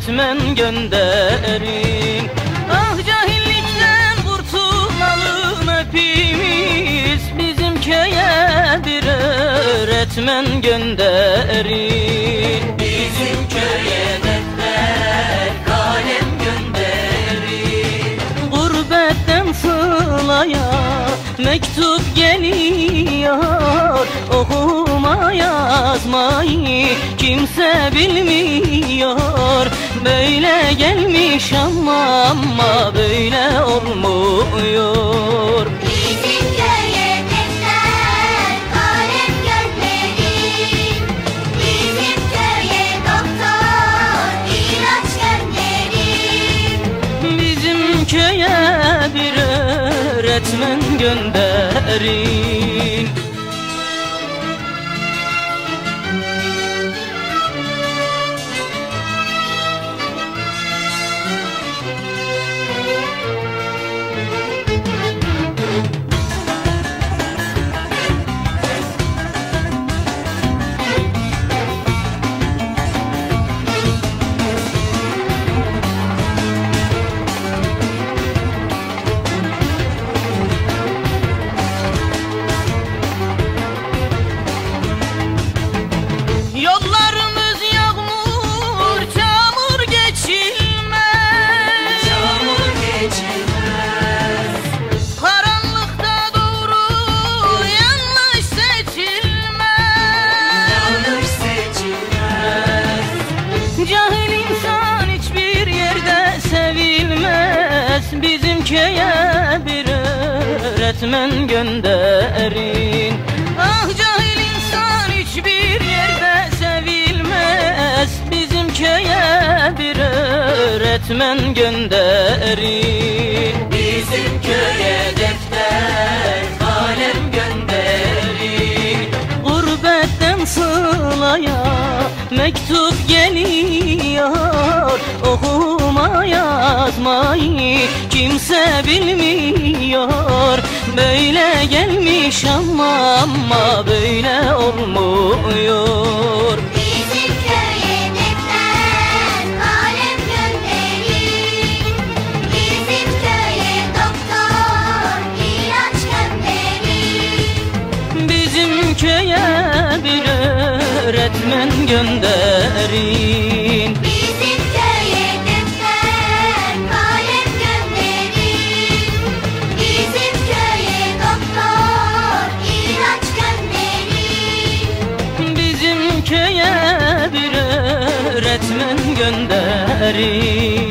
öğretmen gönderin. Ah cahillikten kurtulalım hepimiz. Bizim köye bir öğretmen gönderin. Bizim köye defter kalem gönderin. Gurbetten sılaya mektup geliyor. Okuma yazmayı kimse bilmiyor Böyle gelmiş ama ama böyle olmuyor Bizim köye defter, kalem gönderin. Bizim köye doktor, ilaç gönderin. Bizim köye bir öğretmen gönderin sevilmez. Bizim köye bir öğretmen gönderin. Ah cahil insan hiçbir yerde sevilmez. Bizim köye bir öğretmen gönderin. Bizim köye defter kalem gönderin. Gurbetten sılaya mektup geliyor. Okuma yazmayı kimse bilmiyor Böyle gelmiş ama ama böyle olmuyor Bizim köye defter, kalem gönderin. Bizim köye doktor, ilaç gönderin. Bizim köye bir öğretmen gönderin köye bir öğretmen gönderin